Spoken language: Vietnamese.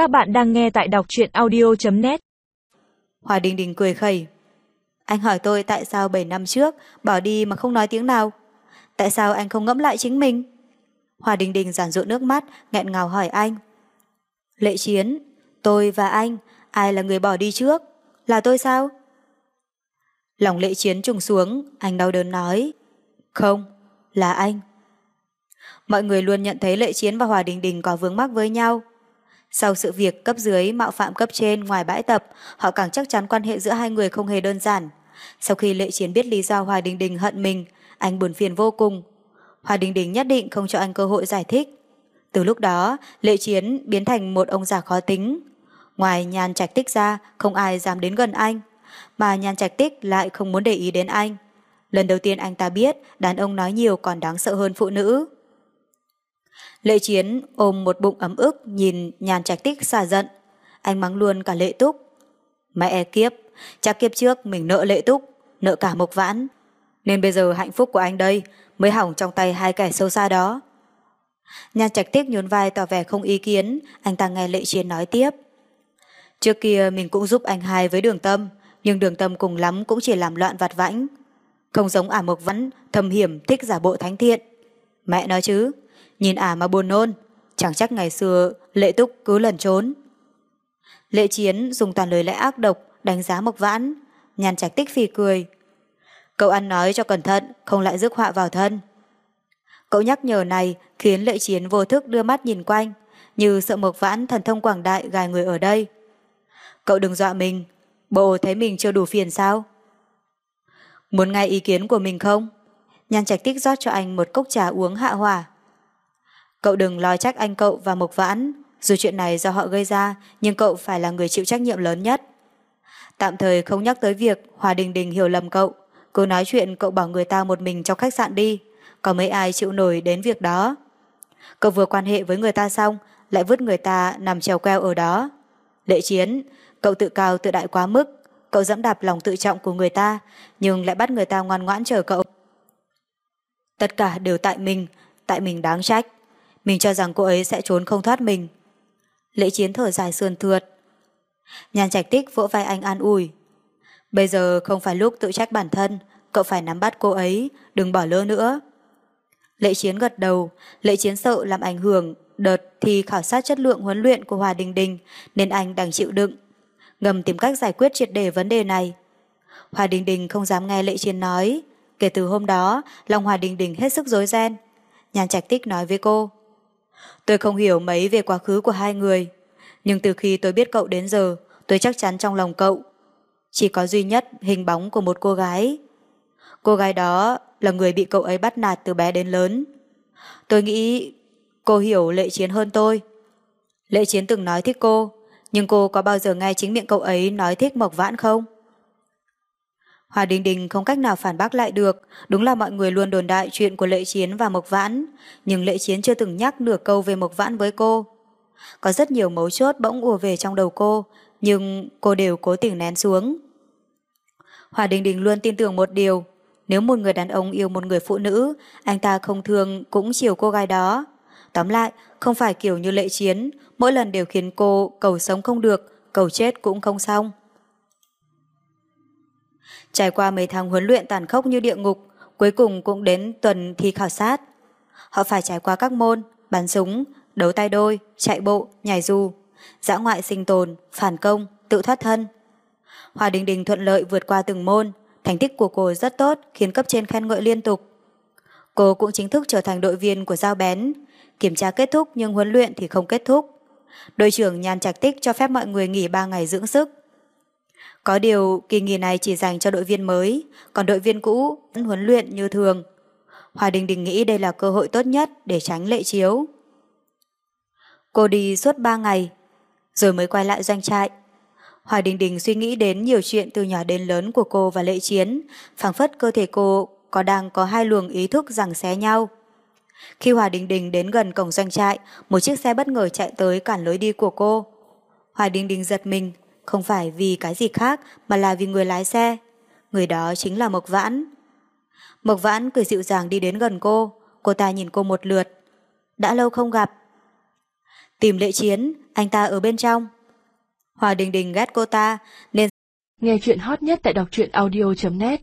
Các bạn đang nghe tại đọc truyện audio.net Hòa Đình Đình cười khẩy. Anh hỏi tôi tại sao 7 năm trước bỏ đi mà không nói tiếng nào? Tại sao anh không ngẫm lại chính mình? Hòa Đình Đình giản dụ nước mắt, nghẹn ngào hỏi anh. Lệ Chiến, tôi và anh, ai là người bỏ đi trước? Là tôi sao? Lòng Lệ Chiến trùng xuống, anh đau đớn nói. Không, là anh. Mọi người luôn nhận thấy Lệ Chiến và Hòa Đình Đình có vướng mắc với nhau. Sau sự việc cấp dưới mạo phạm cấp trên ngoài bãi tập, họ càng chắc chắn quan hệ giữa hai người không hề đơn giản. Sau khi Lệ Chiến biết lý do hoài Đình Đình hận mình, anh buồn phiền vô cùng. hoài Đình Đình nhất định không cho anh cơ hội giải thích. Từ lúc đó, Lệ Chiến biến thành một ông già khó tính. Ngoài nhàn trạch tích ra, không ai dám đến gần anh. Mà nhàn trạch tích lại không muốn để ý đến anh. Lần đầu tiên anh ta biết đàn ông nói nhiều còn đáng sợ hơn phụ nữ. Lệ Chiến ôm một bụng ấm ức nhìn nhàn trạch tích xả giận. Anh mắng luôn cả lệ túc. Mẹ kiếp, chắc kiếp trước mình nợ lệ túc, nợ cả mộc vãn. Nên bây giờ hạnh phúc của anh đây mới hỏng trong tay hai kẻ sâu xa đó. Nhàn trạch tích nhún vai tỏ vẻ không ý kiến, anh ta nghe lệ chiến nói tiếp. Trước kia mình cũng giúp anh hai với đường tâm, nhưng đường tâm cùng lắm cũng chỉ làm loạn vặt vãnh. Không giống ả mộc vãn, thâm hiểm thích giả bộ thánh thiện. Mẹ nói chứ, Nhìn ả mà buồn nôn, chẳng chắc ngày xưa lệ túc cứ lần trốn. Lệ chiến dùng toàn lời lẽ ác độc đánh giá Mộc Vãn, nhàn trạch tích phì cười. Cậu ăn nói cho cẩn thận, không lại rước họa vào thân. Cậu nhắc nhở này khiến lệ chiến vô thức đưa mắt nhìn quanh, như sợ Mộc Vãn thần thông quảng đại gài người ở đây. Cậu đừng dọa mình, bộ thấy mình chưa đủ phiền sao? Muốn nghe ý kiến của mình không? Nhan trạch tích rót cho anh một cốc trà uống hạ hỏa. Cậu đừng lo trách anh cậu và Mộc Vãn, dù chuyện này do họ gây ra, nhưng cậu phải là người chịu trách nhiệm lớn nhất. Tạm thời không nhắc tới việc Hòa Đình Đình hiểu lầm cậu, cứ nói chuyện cậu bảo người ta một mình trong khách sạn đi, có mấy ai chịu nổi đến việc đó. Cậu vừa quan hệ với người ta xong, lại vứt người ta nằm trèo queo ở đó. Lệ chiến, cậu tự cao tự đại quá mức, cậu dẫm đạp lòng tự trọng của người ta, nhưng lại bắt người ta ngoan ngoãn chờ cậu. Tất cả đều tại mình, tại mình đáng trách. Mình cho rằng cô ấy sẽ trốn không thoát mình. Lễ chiến thở dài sườn thượt. Nhàn trạch tích vỗ vai anh an ủi. Bây giờ không phải lúc tự trách bản thân, cậu phải nắm bắt cô ấy, đừng bỏ lỡ nữa. Lệ chiến gật đầu, lệ chiến sợ làm ảnh hưởng đợt thì khảo sát chất lượng huấn luyện của Hòa Đình Đình nên anh đang chịu đựng. Ngầm tìm cách giải quyết triệt đề vấn đề này. Hòa Đình Đình không dám nghe lệ chiến nói. Kể từ hôm đó, lòng Hòa Đình Đình hết sức rối ren. Nhàn trạch tích nói với cô. Tôi không hiểu mấy về quá khứ của hai người, nhưng từ khi tôi biết cậu đến giờ, tôi chắc chắn trong lòng cậu chỉ có duy nhất hình bóng của một cô gái. Cô gái đó là người bị cậu ấy bắt nạt từ bé đến lớn. Tôi nghĩ cô hiểu Lệ Chiến hơn tôi. Lệ Chiến từng nói thích cô, nhưng cô có bao giờ nghe chính miệng cậu ấy nói thích Mộc Vãn không? Hòa Đình Đình không cách nào phản bác lại được, đúng là mọi người luôn đồn đại chuyện của Lệ Chiến và Mộc Vãn, nhưng Lệ Chiến chưa từng nhắc nửa câu về Mộc Vãn với cô. Có rất nhiều mấu chốt bỗng ùa về trong đầu cô, nhưng cô đều cố tình nén xuống. Hòa Đình Đình luôn tin tưởng một điều, nếu một người đàn ông yêu một người phụ nữ, anh ta không thương cũng chiều cô gái đó. Tóm lại, không phải kiểu như Lệ Chiến, mỗi lần đều khiến cô cầu sống không được, cầu chết cũng không xong. Trải qua mấy tháng huấn luyện tàn khốc như địa ngục, cuối cùng cũng đến tuần thi khảo sát. Họ phải trải qua các môn, bắn súng, đấu tay đôi, chạy bộ, nhảy dù, dã ngoại sinh tồn, phản công, tự thoát thân. Hòa Đình Đình thuận lợi vượt qua từng môn, thành tích của cô rất tốt khiến cấp trên khen ngợi liên tục. Cô cũng chính thức trở thành đội viên của Giao Bén, kiểm tra kết thúc nhưng huấn luyện thì không kết thúc. Đội trưởng Nhan Trạch Tích cho phép mọi người nghỉ 3 ngày dưỡng sức. Có điều kỳ nghỉ này chỉ dành cho đội viên mới, còn đội viên cũ vẫn huấn luyện như thường. Hòa Đình Đình nghĩ đây là cơ hội tốt nhất để tránh lệ chiếu. Cô đi suốt 3 ngày, rồi mới quay lại doanh trại. Hòa Đình Đình suy nghĩ đến nhiều chuyện từ nhỏ đến lớn của cô và lệ chiến, phảng phất cơ thể cô có đang có hai luồng ý thức rằng xé nhau. Khi Hòa Đình Đình đến gần cổng doanh trại, một chiếc xe bất ngờ chạy tới cản lối đi của cô. Hòa Đình Đình giật mình, không phải vì cái gì khác mà là vì người lái xe. Người đó chính là Mộc Vãn. Mộc Vãn cười dịu dàng đi đến gần cô, cô ta nhìn cô một lượt. Đã lâu không gặp. Tìm lệ chiến, anh ta ở bên trong. Hòa Đình Đình ghét cô ta, nên Nghe chuyện hot nhất tại đọc truyện audio.net